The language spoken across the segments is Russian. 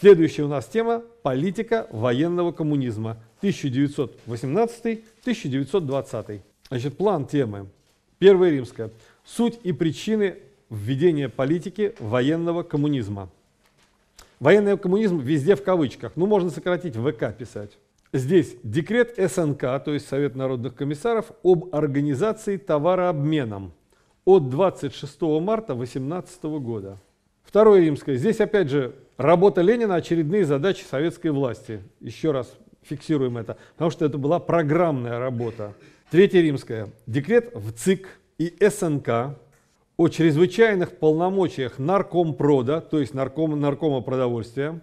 Следующая у нас тема – политика военного коммунизма 1918-1920. Значит, план темы. Первая римская. Суть и причины введения политики военного коммунизма. Военный коммунизм везде в кавычках, ну можно сократить ВК писать. Здесь декрет СНК, то есть Совет народных комиссаров, об организации товарообменом от 26 марта 18 года. Второе римское. Здесь опять же работа Ленина, очередные задачи советской власти. Еще раз фиксируем это, потому что это была программная работа. Третье римское. Декрет в ЦИК и СНК о чрезвычайных полномочиях наркомпрода, то есть нарком, наркома продовольствия,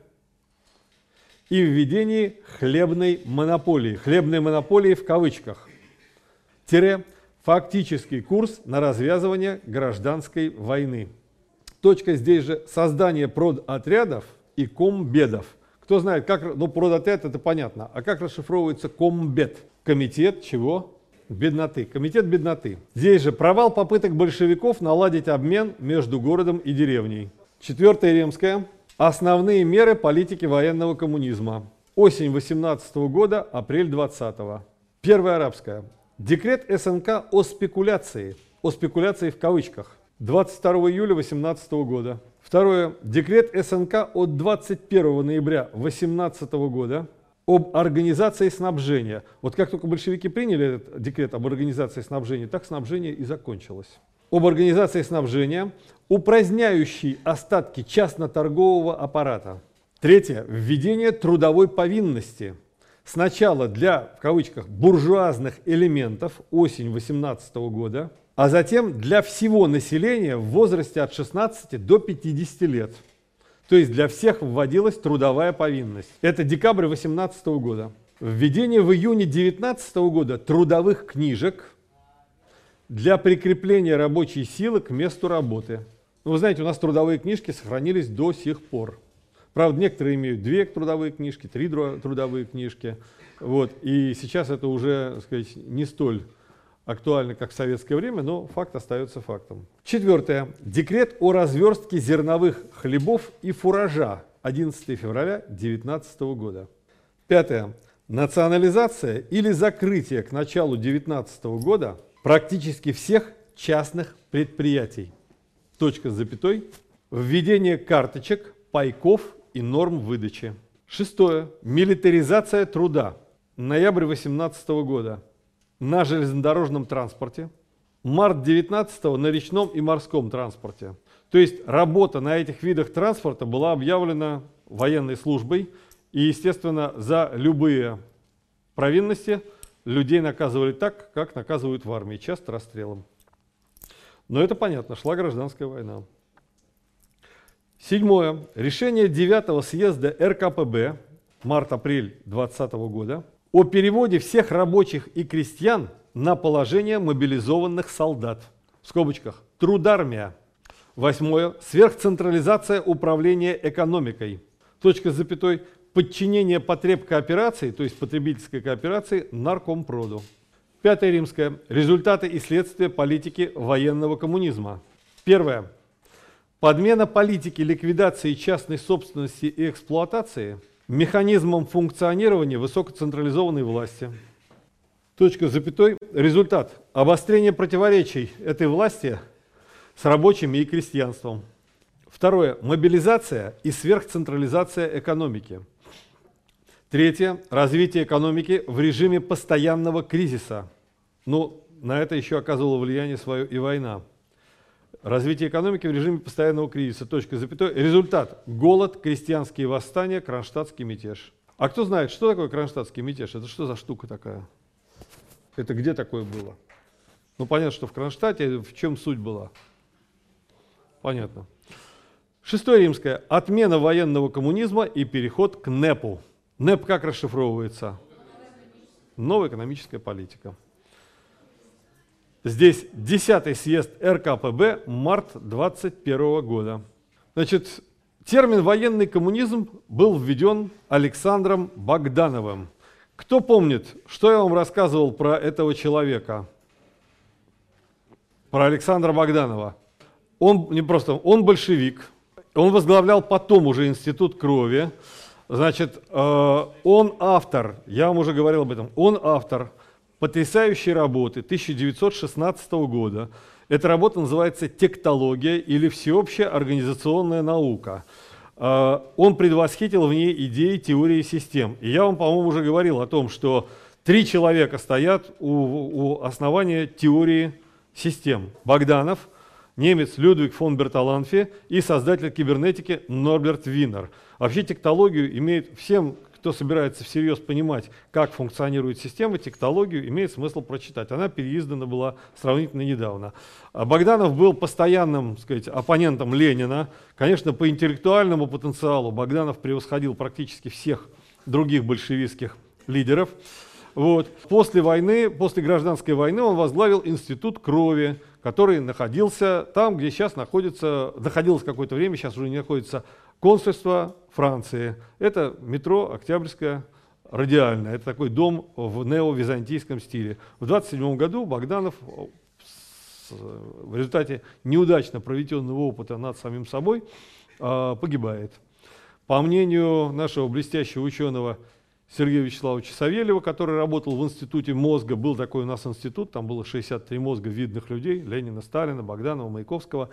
и введении хлебной монополии. Хлебной монополии в кавычках. Тире фактический курс на развязывание гражданской войны. Точка здесь же создание продотрядов и комбедов. Кто знает, как, ну продотряд это понятно, а как расшифровывается комбед? Комитет чего? бедноты. Комитет бедноты. Здесь же провал попыток большевиков наладить обмен между городом и деревней. Четвертое римское. Основные меры политики военного коммунизма. Осень 18 года, апрель 20 -го. Первое арабское. Декрет СНК о спекуляции. О спекуляции в кавычках. 22 июля 18 года. Второе. Декрет СНК от 21 ноября 18 года об организации снабжения. Вот как только большевики приняли этот декрет об организации снабжения, так снабжение и закончилось. Об организации снабжения, упраздняющий остатки частно-торгового аппарата. Третье. Введение трудовой повинности. Сначала для, в кавычках, буржуазных элементов осень 18 года, а затем для всего населения в возрасте от 16 до 50 лет. То есть для всех вводилась трудовая повинность. Это декабрь 2018 года. Введение в июне 2019 года трудовых книжек для прикрепления рабочей силы к месту работы. Ну, вы знаете, у нас трудовые книжки сохранились до сих пор. Правда, некоторые имеют две трудовые книжки, три трудовые книжки. Вот. И сейчас это уже, так сказать, не столь актуально, как в советское время, но факт остается фактом. Четвертое. Декрет о разверстке зерновых хлебов и фуража 11 февраля 2019 года. Пятое. Национализация или закрытие к началу 2019 года практически всех частных предприятий. Точка с запятой. Введение карточек, пайков и норм выдачи. Шестое. Милитаризация труда. Ноябрь 2018 года на железнодорожном транспорте, март 19 на речном и морском транспорте. То есть работа на этих видах транспорта была объявлена военной службой, и, естественно, за любые провинности людей наказывали так, как наказывают в армии, часто расстрелом. Но это понятно, шла гражданская война. Седьмое. Решение 9 съезда РКПБ, март-апрель 2020 года, о переводе всех рабочих и крестьян на положение мобилизованных солдат. В скобочках. Трудармия. Восьмое. Сверхцентрализация управления экономикой. Точка с запятой. Подчинение потреб кооперации, то есть потребительской кооперации, наркомпроду. Пятое римское. Результаты и следствия политики военного коммунизма. Первое. Подмена политики ликвидации частной собственности и эксплуатации – механизмом функционирования высокоцентрализованной власти. Точка с запятой. Результат. Обострение противоречий этой власти с рабочими и крестьянством. Второе. Мобилизация и сверхцентрализация экономики. Третье. Развитие экономики в режиме постоянного кризиса. Ну, на это еще оказывало влияние свое и война. Развитие экономики в режиме постоянного кризиса. Точка, запятой. Результат. Голод, крестьянские восстания, кронштадтский мятеж. А кто знает, что такое кронштадтский мятеж? Это что за штука такая? Это где такое было? Ну, понятно, что в Кронштадте. В чем суть была? Понятно. Шестое римское. Отмена военного коммунизма и переход к НЭПу. НЭП как расшифровывается? Новая экономическая политика. Здесь 10-й съезд РКПБ, март 21 года. Значит, термин «военный коммунизм» был введен Александром Богдановым. Кто помнит, что я вам рассказывал про этого человека? Про Александра Богданова. Он не просто, он большевик, Он возглавлял потом уже Институт крови. Значит, э, он автор, я вам уже говорил об этом, он автор потрясающей работы 1916 года. Эта работа называется «Тектология» или «Всеобщая организационная наука». Э, он предвосхитил в ней идеи теории систем. И я вам, по-моему, уже говорил о том, что три человека стоят у, у основания теории систем. Богданов, немец Людвиг фон Берталанфи и создатель кибернетики Норберт Винер. Вообще тектологию имеет всем, кто собирается всерьез понимать, как функционирует система, тектологию имеет смысл прочитать. Она переиздана была сравнительно недавно. А Богданов был постоянным сказать, оппонентом Ленина. Конечно, по интеллектуальному потенциалу Богданов превосходил практически всех других большевистских лидеров. Вот. После войны, после гражданской войны он возглавил Институт крови, который находился там, где сейчас находится, находилось какое-то время, сейчас уже не находится консульство Франции. Это метро Октябрьская радиальная. Это такой дом в нео-византийском стиле. В 27 году Богданов в результате неудачно проведенного опыта над самим собой а, погибает. По мнению нашего блестящего ученого Сергея Вячеславовича Савельева, который работал в Институте мозга. Был такой у нас институт, там было 63 мозга видных людей, Ленина, Сталина, Богданова, Маяковского.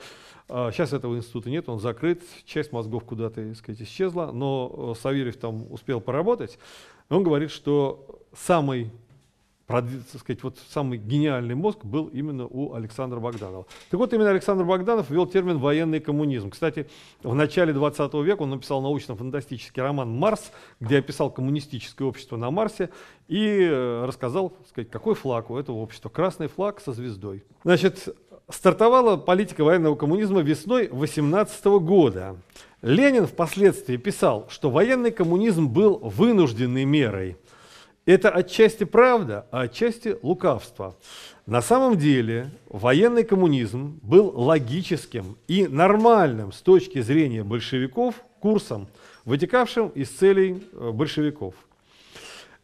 Сейчас а, этого института нет, он закрыт, часть мозгов куда-то сказать, исчезла, но э, Савельев там успел поработать. Он говорит, что самый так сказать, вот самый гениальный мозг был именно у Александра Богданова. Так вот, именно Александр Богданов ввел термин «военный коммунизм». Кстати, в начале 20 века он написал научно-фантастический роман «Марс», где описал коммунистическое общество на Марсе и э, рассказал, так сказать, какой флаг у этого общества. Красный флаг со звездой. Значит, стартовала политика военного коммунизма весной 18 года. Ленин впоследствии писал, что военный коммунизм был вынужденной мерой – это отчасти правда, а отчасти лукавство. На самом деле военный коммунизм был логическим и нормальным с точки зрения большевиков курсом, вытекавшим из целей э, большевиков.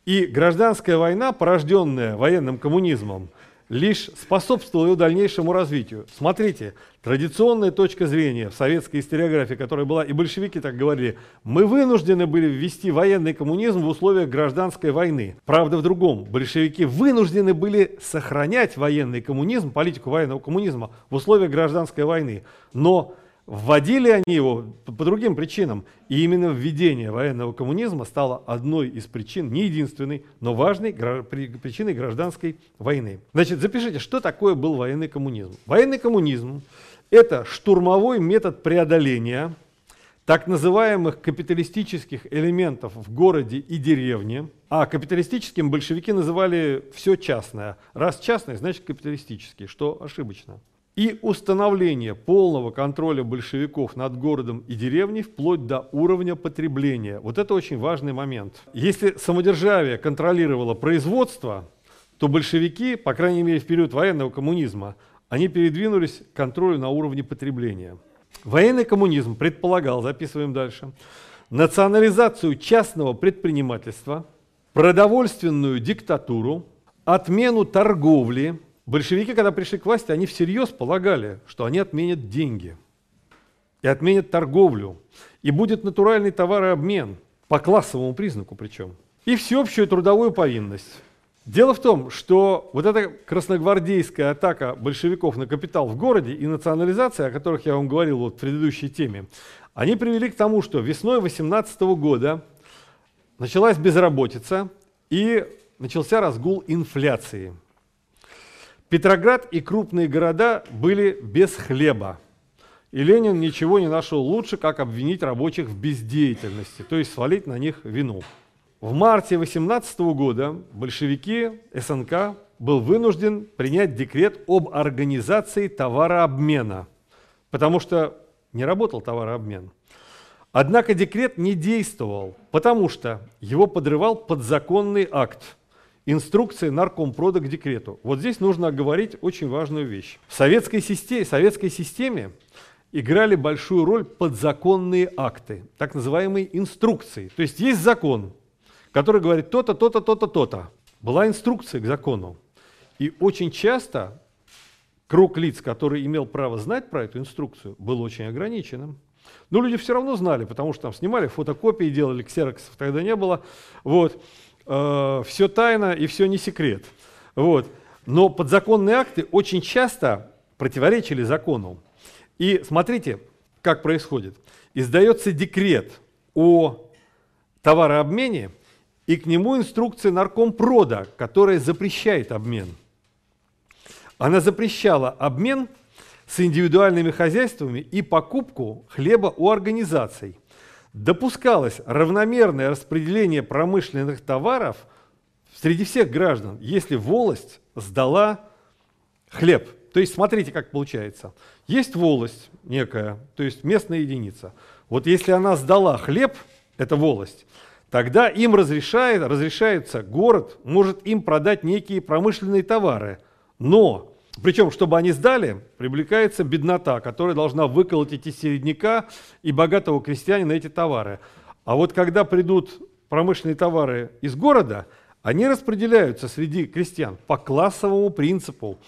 И гражданская война, порожденная военным коммунизмом, лишь способствовал его дальнейшему развитию. Смотрите, традиционная точка зрения в советской историографии, которая была, и большевики так говорили, мы вынуждены были ввести военный коммунизм в условиях гражданской войны. Правда в другом, большевики вынуждены были сохранять военный коммунизм, политику военного коммунизма в условиях гражданской войны. Но Вводили они его по другим причинам. И именно введение военного коммунизма стало одной из причин, не единственной, но важной причиной гражданской войны. Значит, запишите, что такое был военный коммунизм. Военный коммунизм – это штурмовой метод преодоления так называемых капиталистических элементов в городе и деревне, а капиталистическим большевики называли все частное. Раз частное, значит капиталистический, что ошибочно и установление полного контроля большевиков над городом и деревней вплоть до уровня потребления. Вот это очень важный момент. Если самодержавие контролировало производство, то большевики, по крайней мере в период военного коммунизма, они передвинулись к контролю на уровне потребления. Военный коммунизм предполагал, записываем дальше, национализацию частного предпринимательства, продовольственную диктатуру, отмену торговли, Большевики, когда пришли к власти, они всерьез полагали, что они отменят деньги и отменят торговлю, и будет натуральный товарообмен, по классовому признаку причем, и всеобщую трудовую повинность. Дело в том, что вот эта красногвардейская атака большевиков на капитал в городе и национализация, о которых я вам говорил вот в предыдущей теме, они привели к тому, что весной 18 года началась безработица и начался разгул инфляции – Петроград и крупные города были без хлеба. И Ленин ничего не нашел лучше, как обвинить рабочих в бездеятельности, то есть свалить на них вину. В марте 18 года большевики СНК был вынужден принять декрет об организации товарообмена, потому что не работал товарообмен. Однако декрет не действовал, потому что его подрывал подзаконный акт – инструкции наркомпрода к декрету. Вот здесь нужно оговорить очень важную вещь. В советской системе, советской системе играли большую роль подзаконные акты, так называемые инструкции. То есть есть закон, который говорит то-то, то-то, то-то, то-то. Была инструкция к закону. И очень часто круг лиц, который имел право знать про эту инструкцию, был очень ограниченным. Но люди все равно знали, потому что там снимали фотокопии, делали ксероксов, тогда не было. Вот. Э, все тайно и все не секрет. Вот. Но подзаконные акты очень часто противоречили закону. И смотрите, как происходит. Издается декрет о товарообмене, и к нему инструкция наркомпрода, которая запрещает обмен. Она запрещала обмен с индивидуальными хозяйствами и покупку хлеба у организаций. Допускалось равномерное распределение промышленных товаров среди всех граждан, если волость сдала хлеб. То есть смотрите, как получается. Есть волость некая, то есть местная единица. Вот если она сдала хлеб, это волость, тогда им разрешает, разрешается город, может им продать некие промышленные товары. Но, причем, чтобы они сдали, привлекается беднота, которая должна выколотить из середняка и богатого крестьянина эти товары. А вот когда придут промышленные товары из города, они распределяются среди крестьян по классовому принципу.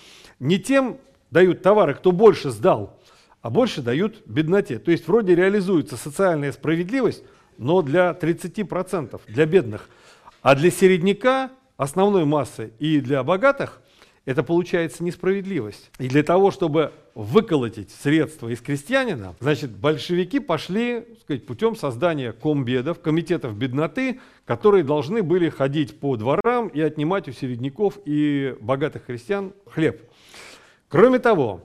Не тем дают товары, кто больше сдал, а больше дают бедноте. То есть вроде реализуется социальная справедливость, но для 30%, для бедных. А для середняка, основной массы и для богатых, это получается несправедливость. И для того, чтобы выколотить средства из крестьянина, значит, большевики пошли сказать, путем создания комбедов, комитетов бедноты, которые должны были ходить по дворам и отнимать у середняков и богатых крестьян хлеб. Кроме того,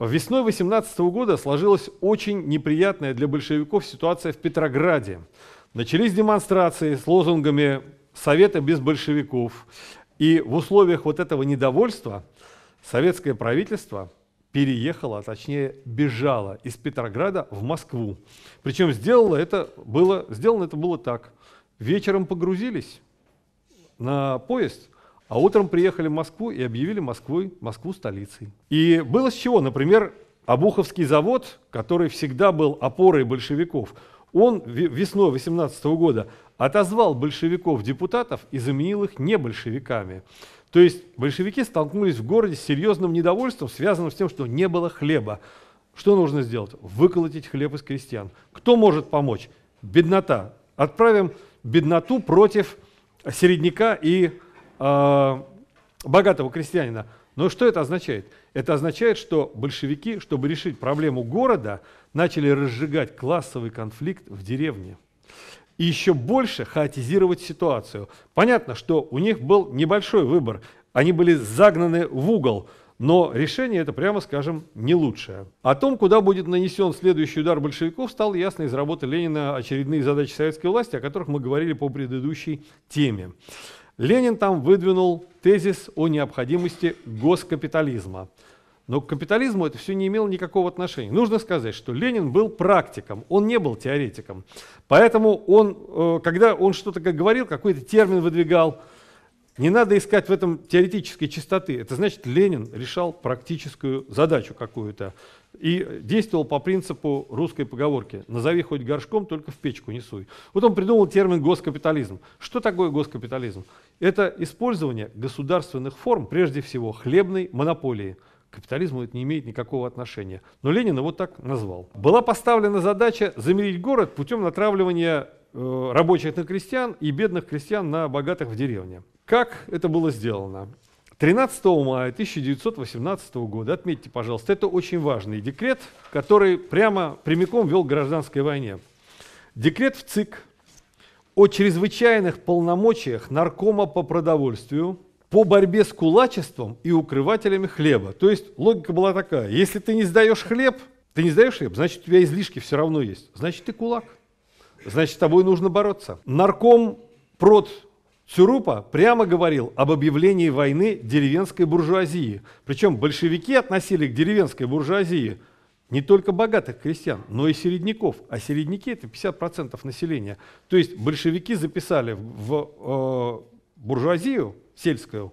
Весной 18 года сложилась очень неприятная для большевиков ситуация в Петрограде. Начались демонстрации с лозунгами «Совета без большевиков». И в условиях вот этого недовольства советское правительство переехало, а точнее бежало из Петрограда в Москву. Причем сделало это было, сделано это было так. Вечером погрузились на поезд – а утром приехали в Москву и объявили Москву, Москву столицей. И было с чего, например, Обуховский завод, который всегда был опорой большевиков, он весной 18 года отозвал большевиков-депутатов и заменил их не большевиками. То есть большевики столкнулись в городе с серьезным недовольством, связанным с тем, что не было хлеба. Что нужно сделать? Выколотить хлеб из крестьян. Кто может помочь? Беднота. Отправим бедноту против середняка и э, богатого крестьянина. Но что это означает? Это означает, что большевики, чтобы решить проблему города, начали разжигать классовый конфликт в деревне. И еще больше хаотизировать ситуацию. Понятно, что у них был небольшой выбор. Они были загнаны в угол. Но решение это, прямо скажем, не лучшее. О том, куда будет нанесен следующий удар большевиков, стало ясно из работы Ленина «Очередные задачи советской власти», о которых мы говорили по предыдущей теме. Ленин там выдвинул тезис о необходимости госкапитализма. Но к капитализму это все не имело никакого отношения. Нужно сказать, что Ленин был практиком, он не был теоретиком. Поэтому он, э, когда он что-то говорил, какой-то термин выдвигал, не надо искать в этом теоретической чистоты. Это значит, Ленин решал практическую задачу какую-то и действовал по принципу русской поговорки «назови хоть горшком, только в печку не суй». Вот он придумал термин «госкапитализм». Что такое госкапитализм? Это использование государственных форм, прежде всего хлебной монополии. Капитализму это не имеет никакого отношения. Но Ленин его так назвал. Была поставлена задача замерить город путем натравливания э, рабочих на крестьян и бедных крестьян на богатых в деревне. Как это было сделано? 13 мая 1918 года, отметьте, пожалуйста, это очень важный декрет, который прямо прямиком вел к гражданской войне. Декрет в ЦИК о чрезвычайных полномочиях наркома по продовольствию по борьбе с кулачеством и укрывателями хлеба. То есть логика была такая, если ты не сдаешь хлеб, ты не сдаешь хлеб, значит у тебя излишки все равно есть, значит ты кулак, значит с тобой нужно бороться. Нарком прод Цюрупа прямо говорил об объявлении войны деревенской буржуазии. Причем большевики относили к деревенской буржуазии не только богатых крестьян, но и середняков. А середняки это 50% населения. То есть большевики записали в э, буржуазию сельскую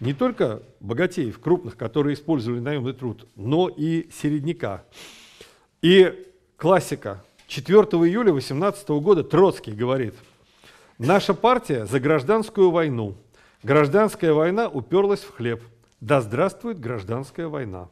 не только богатеев крупных, которые использовали наемный труд, но и середняка. И классика. 4 июля 18 года Троцкий говорит – Наша партия за гражданскую войну. Гражданская война уперлась в хлеб. Да здравствует гражданская война.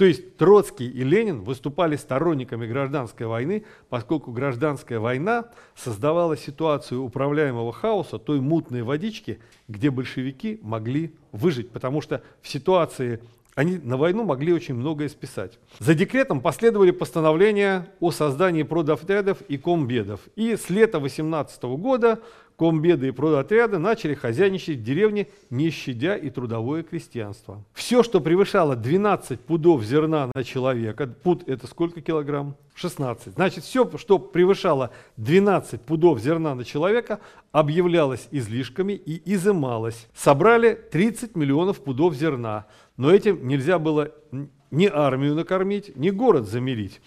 То есть Троцкий и Ленин выступали сторонниками гражданской войны, поскольку гражданская война создавала ситуацию управляемого хаоса, той мутной водички, где большевики могли выжить, потому что в ситуации они на войну могли очень многое списать. За декретом последовали постановления о создании продотрядов и комбедов. И с лета 18 года комбеды и продотряды начали хозяйничать в деревне, не щадя и трудовое крестьянство. Все, что превышало 12 пудов зерна на человека, пуд это сколько килограмм? 16. Значит, все, что превышало 12 пудов зерна на человека, объявлялось излишками и изымалось. Собрали 30 миллионов пудов зерна, но этим нельзя было ни армию накормить, ни город замерить.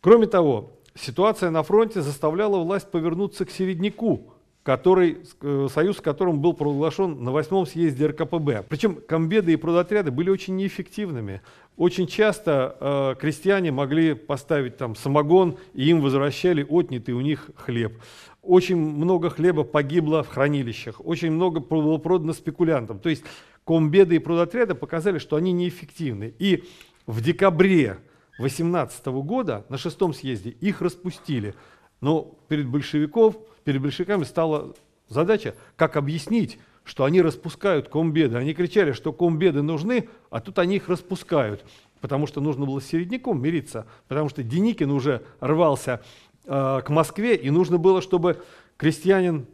Кроме того, ситуация на фронте заставляла власть повернуться к середняку, который, э, союз с которым был провозглашен на восьмом съезде РКПБ. Причем комбеды и продотряды были очень неэффективными. Очень часто э, крестьяне могли поставить там самогон, и им возвращали отнятый у них хлеб. Очень много хлеба погибло в хранилищах, очень много было продано спекулянтам. То есть комбеды и продотряды показали, что они неэффективны. И в декабре 2018 года на шестом съезде их распустили. Но перед большевиков перед большевиками стала задача, как объяснить, что они распускают комбеды. Они кричали, что комбеды нужны, а тут они их распускают, потому что нужно было с середняком мириться, потому что Деникин уже рвался э, к Москве, и нужно было, чтобы крестьянин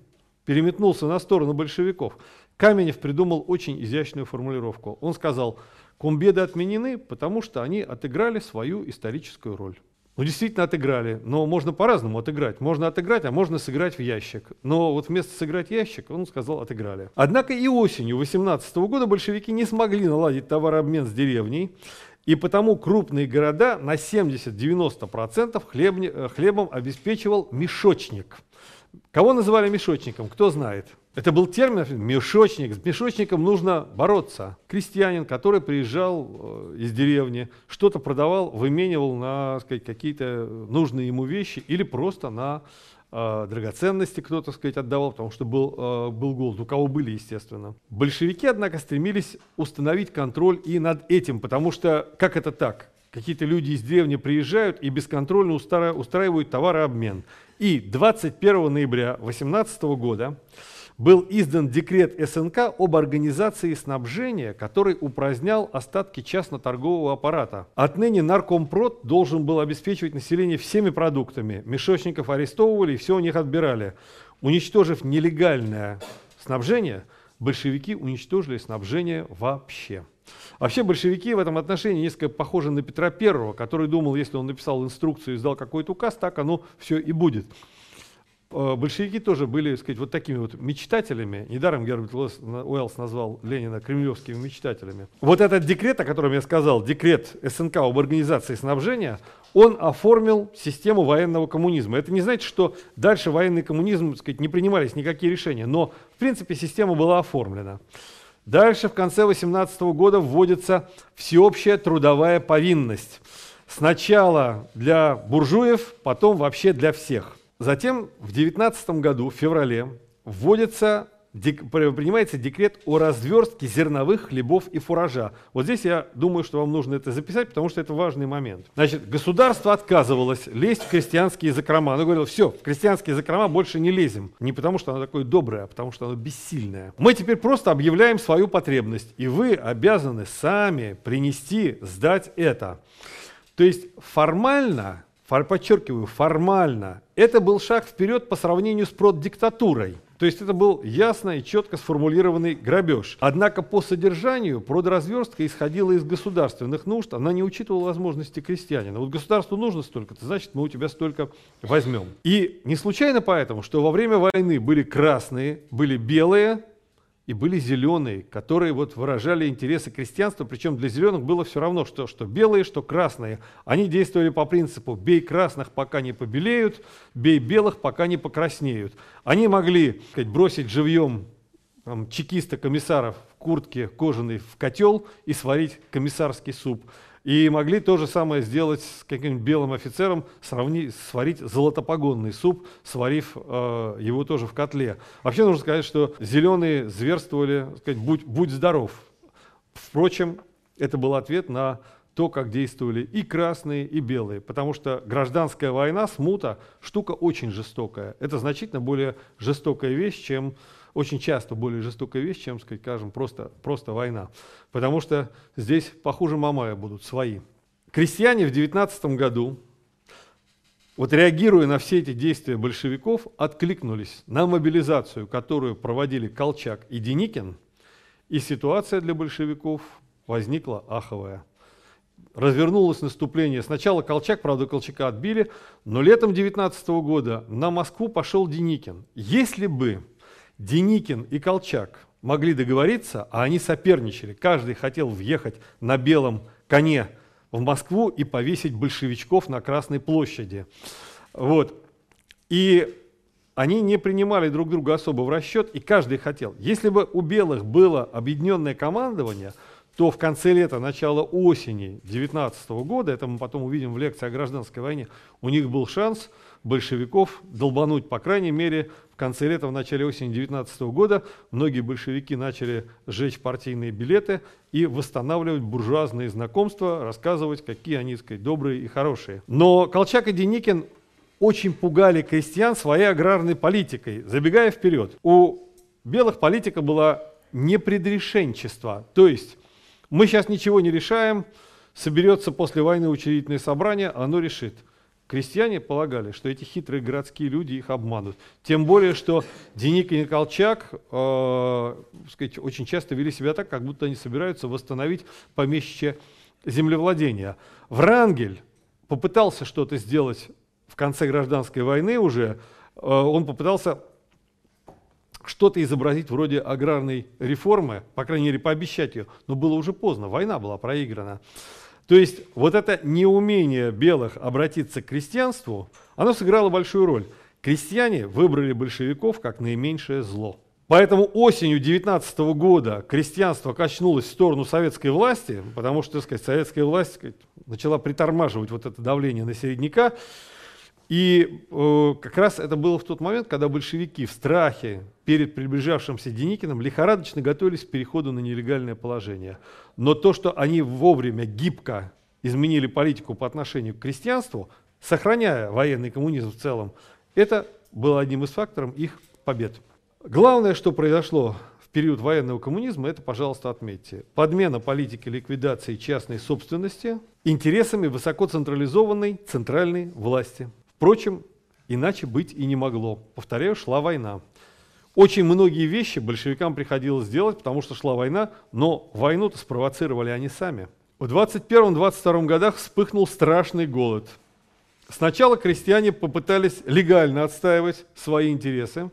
переметнулся на сторону большевиков. Каменев придумал очень изящную формулировку. Он сказал, комбеды отменены, потому что они отыграли свою историческую роль. Ну, действительно отыграли, но можно по-разному отыграть. Можно отыграть, а можно сыграть в ящик. Но вот вместо сыграть ящик, он сказал, отыграли. Однако и осенью 18 года большевики не смогли наладить товарообмен с деревней, и потому крупные города на 70-90% хлеб, э, хлебом обеспечивал мешочник. Кого называли мешочником, кто знает? Это был термин мешочник. С мешочником нужно бороться. Крестьянин, который приезжал э, из деревни, что-то продавал, выменивал на сказать, какие-то нужные ему вещи или просто на э, драгоценности кто-то сказать, отдавал, потому что был, э, был голод. У кого были, естественно. Большевики, однако, стремились установить контроль и над этим, потому что как это так? Какие-то люди из деревни приезжают и бесконтрольно устраивают товарообмен. И 21 ноября 18 года был издан декрет СНК об организации снабжения, который упразднял остатки частно-торгового аппарата. Отныне наркомпрод должен был обеспечивать население всеми продуктами. Мешочников арестовывали и все у них отбирали. Уничтожив нелегальное снабжение, большевики уничтожили снабжение вообще. Вообще большевики в этом отношении несколько похожи на Петра Первого, который думал, если он написал инструкцию и издал какой-то указ, так оно все и будет. Э, большевики тоже были, сказать, вот такими вот мечтателями. Недаром Герберт Уэллс назвал Ленина кремлевскими мечтателями. Вот этот декрет, о котором я сказал, декрет СНК об организации снабжения, он оформил систему военного коммунизма. Это не значит, что дальше военный коммунизм, сказать, не принимались никакие решения, но, в принципе, система была оформлена. Дальше, в конце 18 года, вводится всеобщая трудовая повинность. Сначала для буржуев, потом вообще для всех – Затем в 2019 году, в феврале, вводится, принимается декрет о разверстке зерновых хлебов и фуража. Вот здесь я думаю, что вам нужно это записать, потому что это важный момент. Значит, государство отказывалось лезть в крестьянские закрома. Оно говорило, все, в крестьянские закрома больше не лезем. Не потому, что оно такое доброе, а потому, что оно бессильное. Мы теперь просто объявляем свою потребность, и вы обязаны сами принести, сдать это. То есть формально подчеркиваю, формально, это был шаг вперед по сравнению с продиктатурой. То есть это был ясно и четко сформулированный грабеж. Однако по содержанию продразверстка исходила из государственных нужд, она не учитывала возможности крестьянина. Вот государству нужно столько-то, значит мы у тебя столько возьмем. И не случайно поэтому, что во время войны были красные, были белые, и были зеленые, которые вот выражали интересы крестьянства, причем для зеленых было все равно, что, что белые, что красные. Они действовали по принципу «бей красных, пока не побелеют, бей белых, пока не покраснеют». Они могли сказать, бросить живьем там, чекиста-комиссаров в куртке кожаной в котел и сварить комиссарский суп. И могли то же самое сделать с каким-нибудь белым офицером, сравни, сварить золотопогонный суп, сварив э, его тоже в котле. Вообще нужно сказать, что зеленые зверствовали, сказать, будь, будь здоров. Впрочем, это был ответ на то, как действовали и красные, и белые. Потому что гражданская война, смута, штука очень жестокая. Это значительно более жестокая вещь, чем очень часто более жестокая вещь, чем, скажем, просто, просто война. Потому что здесь похуже Мамая будут свои. Крестьяне в 19 году, вот реагируя на все эти действия большевиков, откликнулись на мобилизацию, которую проводили Колчак и Деникин, и ситуация для большевиков возникла аховая развернулось наступление. Сначала Колчак, правда, Колчака отбили, но летом 19 года на Москву пошел Деникин. Если бы Деникин и Колчак могли договориться, а они соперничали, каждый хотел въехать на белом коне в Москву и повесить большевичков на Красной площади. Вот. И они не принимали друг друга особо в расчет, и каждый хотел. Если бы у белых было объединенное командование – то в конце лета, начало осени 19 года, это мы потом увидим в лекции о гражданской войне, у них был шанс большевиков долбануть, по крайней мере, в конце лета, в начале осени 19 года многие большевики начали сжечь партийные билеты и восстанавливать буржуазные знакомства, рассказывать, какие они, сказать, добрые и хорошие. Но Колчак и Деникин очень пугали крестьян своей аграрной политикой, забегая вперед. У белых политика была непредрешенчество, то есть мы сейчас ничего не решаем, соберется после войны учредительное собрание, оно решит. Крестьяне полагали, что эти хитрые городские люди их обманут. Тем более, что Деникин и Колчак э, сказать, очень часто вели себя так, как будто они собираются восстановить помещичье землевладение. Врангель попытался что-то сделать в конце гражданской войны уже. Э, он попытался что-то изобразить вроде аграрной реформы, по крайней мере, пообещать ее, но было уже поздно, война была проиграна. То есть вот это неумение белых обратиться к крестьянству, оно сыграло большую роль. Крестьяне выбрали большевиков как наименьшее зло. Поэтому осенью 19 года крестьянство качнулось в сторону советской власти, потому что, так сказать, советская власть сказать, начала притормаживать вот это давление на середняка. И э, как раз это было в тот момент, когда большевики в страхе перед приближавшимся Деникиным лихорадочно готовились к переходу на нелегальное положение. Но то, что они вовремя, гибко изменили политику по отношению к крестьянству, сохраняя военный коммунизм в целом, это было одним из факторов их побед. Главное, что произошло в период военного коммунизма, это, пожалуйста, отметьте, подмена политики ликвидации частной собственности интересами высокоцентрализованной центральной власти. Впрочем, иначе быть и не могло. Повторяю, шла война. Очень многие вещи большевикам приходилось делать, потому что шла война, но войну-то спровоцировали они сами. В 21-22 годах вспыхнул страшный голод. Сначала крестьяне попытались легально отстаивать свои интересы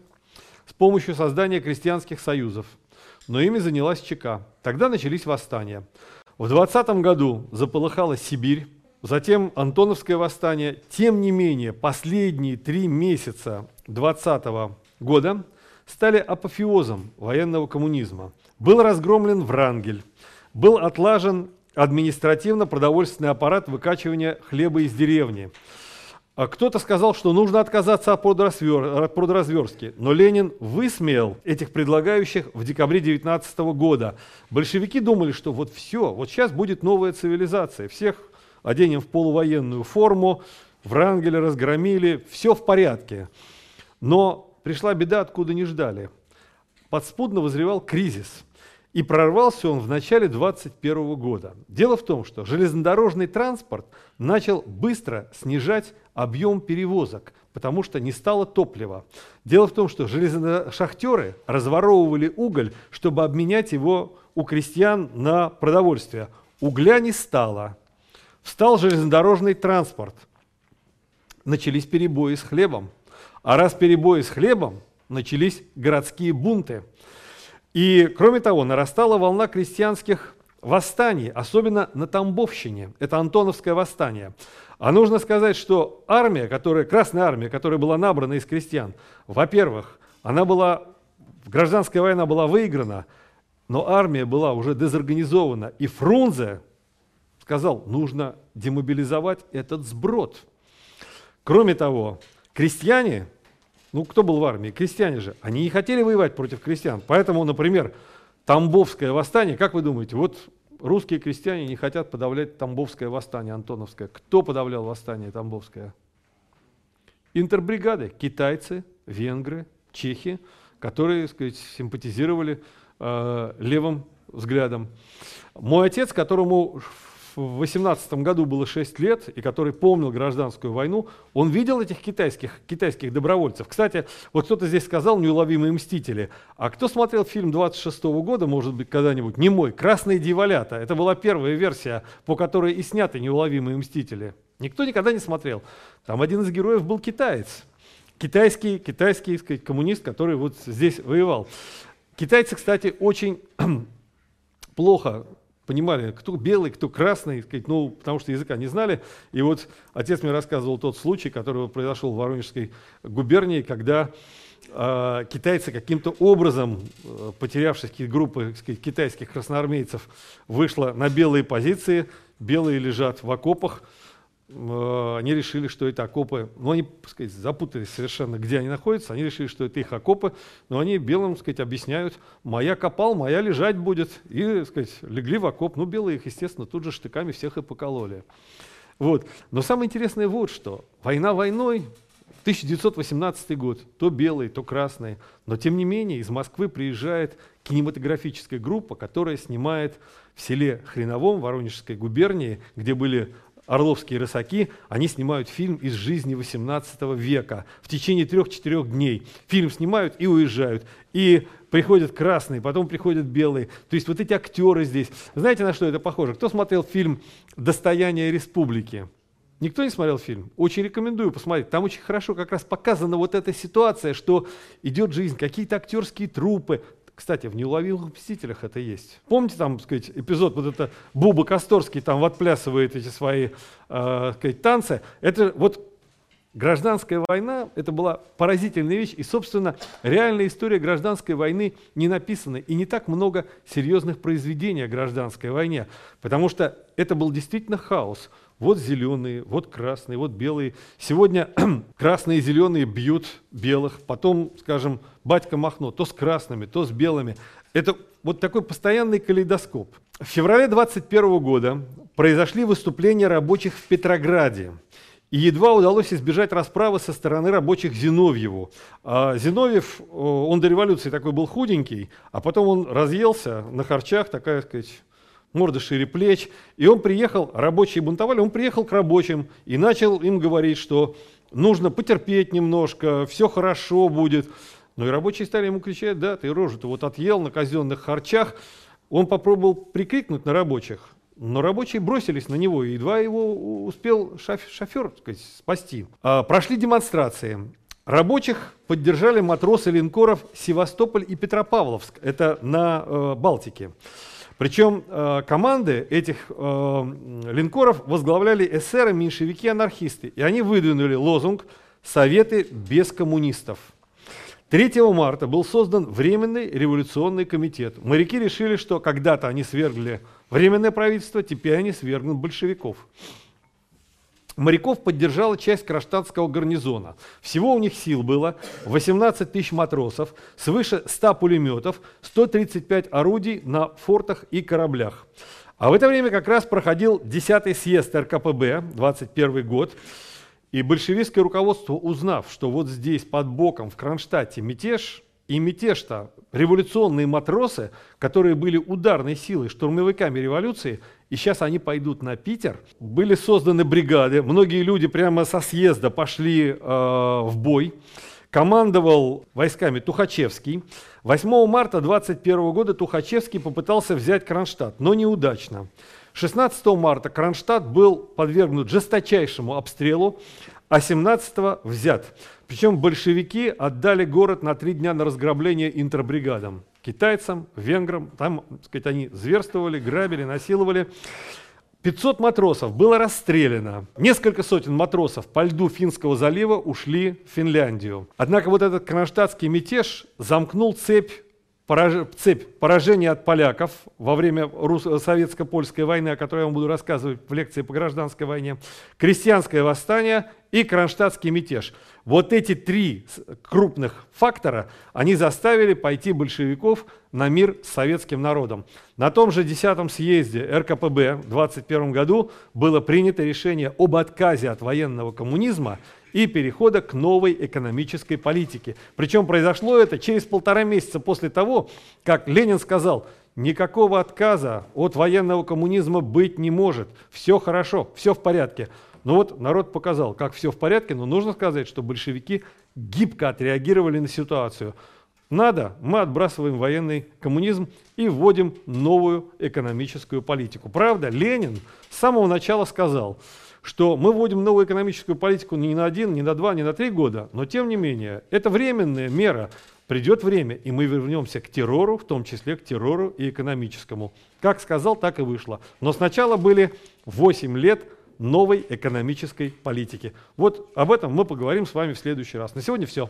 с помощью создания крестьянских союзов, но ими занялась ЧК. Тогда начались восстания. В 20 году заполыхала Сибирь, затем Антоновское восстание. Тем не менее, последние три месяца 2020 года стали апофеозом военного коммунизма. Был разгромлен Врангель, был отлажен административно-продовольственный аппарат выкачивания хлеба из деревни. А кто-то сказал, что нужно отказаться от продразверстки, но Ленин высмеял этих предлагающих в декабре 19 года. Большевики думали, что вот все, вот сейчас будет новая цивилизация, всех оденем в полувоенную форму, Врангеля разгромили, все в порядке. Но пришла беда, откуда не ждали. Подспудно возревал кризис. И прорвался он в начале 2021 года. Дело в том, что железнодорожный транспорт начал быстро снижать объем перевозок, потому что не стало топлива. Дело в том, что шахтеры разворовывали уголь, чтобы обменять его у крестьян на продовольствие. Угля не стало, Встал железнодорожный транспорт. Начались перебои с хлебом. А раз перебои с хлебом, начались городские бунты. И, кроме того, нарастала волна крестьянских восстаний, особенно на Тамбовщине. Это Антоновское восстание. А нужно сказать, что армия, которая, Красная армия, которая была набрана из крестьян, во-первых, она была, гражданская война была выиграна, но армия была уже дезорганизована. И Фрунзе, сказал, нужно демобилизовать этот сброд. Кроме того, крестьяне, ну кто был в армии? Крестьяне же, они не хотели воевать против крестьян. Поэтому, например, Тамбовское восстание, как вы думаете, вот русские крестьяне не хотят подавлять Тамбовское восстание, Антоновское. Кто подавлял восстание Тамбовское? Интербригады, китайцы, венгры, чехи, которые, сказать, симпатизировали э, левым взглядом. Мой отец, которому в 18 году было 6 лет, и который помнил гражданскую войну, он видел этих китайских, китайских добровольцев. Кстати, вот кто-то здесь сказал «Неуловимые мстители». А кто смотрел фильм 26 -го года, может быть, когда-нибудь, не мой, «Красные дьяволята». Это была первая версия, по которой и сняты «Неуловимые мстители». Никто никогда не смотрел. Там один из героев был китаец. Китайский, китайский сказать, коммунист, который вот здесь воевал. Китайцы, кстати, очень плохо понимали, кто белый, кто красный, сказать, ну, потому что языка не знали. И вот отец мне рассказывал тот случай, который произошел в Воронежской губернии, когда э, китайцы каким-то образом, э, потерявшись группы сказать, китайских красноармейцев, вышла на белые позиции, белые лежат в окопах, они решили, что это окопы, ну они, так сказать, запутались совершенно, где они находятся, они решили, что это их окопы, но они белым, так сказать, объясняют, моя копал, моя лежать будет, и, так сказать, легли в окоп, ну белые их, естественно, тут же штыками всех и покололи. Вот. Но самое интересное вот что, война войной, 1918 год, то белый, то красный, но тем не менее из Москвы приезжает кинематографическая группа, которая снимает в селе Хреновом Воронежской губернии, где были орловские рысаки, они снимают фильм из жизни 18 века в течение трех-четырех дней. Фильм снимают и уезжают. И приходят красные, потом приходят белые. То есть вот эти актеры здесь. Знаете, на что это похоже? Кто смотрел фильм «Достояние республики»? Никто не смотрел фильм? Очень рекомендую посмотреть. Там очень хорошо как раз показана вот эта ситуация, что идет жизнь, какие-то актерские трупы, кстати, в «Неуловимых мстителях» это есть. Помните там, сказать, эпизод, вот это Буба Косторский там отплясывает эти свои, э, сказать, танцы. Это вот Гражданская война – это была поразительная вещь, и, собственно, реальная история гражданской войны не написана, и не так много серьезных произведений о гражданской войне, потому что это был действительно хаос. Вот зеленые, вот красные, вот белые. Сегодня красные и зеленые бьют белых, потом, скажем, батька Махно, то с красными, то с белыми. Это вот такой постоянный калейдоскоп. В феврале 21 года произошли выступления рабочих в Петрограде. И едва удалось избежать расправы со стороны рабочих Зиновьеву. А Зиновьев, он до революции такой был худенький, а потом он разъелся на харчах, такая, сказать, морда шире плеч. И он приехал, рабочие бунтовали, он приехал к рабочим и начал им говорить, что нужно потерпеть немножко, все хорошо будет. Ну и рабочие стали ему кричать, да, ты рожу-то вот отъел на казенных харчах. Он попробовал прикрикнуть на рабочих, но рабочие бросились на него, и едва его успел шофер так сказать, спасти. А, прошли демонстрации. Рабочих поддержали матросы линкоров Севастополь и Петропавловск, это на э, Балтике. Причем э, команды этих э, линкоров возглавляли эсеры, меньшевики, анархисты. И они выдвинули лозунг «Советы без коммунистов». 3 марта был создан Временный революционный комитет. Моряки решили, что когда-то они свергли Временное правительство, теперь они свергнут большевиков. Моряков поддержала часть кронштадтского гарнизона. Всего у них сил было 18 тысяч матросов, свыше 100 пулеметов, 135 орудий на фортах и кораблях. А в это время как раз проходил 10-й съезд РКПБ, 21 год, и большевистское руководство, узнав, что вот здесь под боком в Кронштадте мятеж, и мятеж-то революционные матросы, которые были ударной силой, штурмовиками революции, и сейчас они пойдут на Питер. Были созданы бригады, многие люди прямо со съезда пошли э, в бой. Командовал войсками Тухачевский. 8 марта 21 года Тухачевский попытался взять Кронштадт, но неудачно. 16 марта Кронштадт был подвергнут жесточайшему обстрелу, а 17 взят. Причем большевики отдали город на три дня на разграбление интербригадам. Китайцам, венграм, там, так сказать, они зверствовали, грабили, насиловали. 500 матросов было расстреляно. Несколько сотен матросов по льду Финского залива ушли в Финляндию. Однако вот этот кронштадтский мятеж замкнул цепь пораж... цепь поражения от поляков во время советско-польской войны, о которой я вам буду рассказывать в лекции по гражданской войне, крестьянское восстание и кронштадтский мятеж. Вот эти три крупных фактора, они заставили пойти большевиков на мир с советским народом. На том же 10 съезде РКПБ в 21 году было принято решение об отказе от военного коммунизма и перехода к новой экономической политике. Причем произошло это через полтора месяца после того, как Ленин сказал, никакого отказа от военного коммунизма быть не может, все хорошо, все в порядке. Но вот народ показал, как все в порядке, но нужно сказать, что большевики гибко отреагировали на ситуацию. Надо, мы отбрасываем военный коммунизм и вводим новую экономическую политику. Правда, Ленин с самого начала сказал, что мы вводим новую экономическую политику не на один, не на два, не на три года, но тем не менее, это временная мера. Придет время, и мы вернемся к террору, в том числе к террору и экономическому. Как сказал, так и вышло. Но сначала были 8 лет новой экономической политики. Вот об этом мы поговорим с вами в следующий раз. На сегодня все.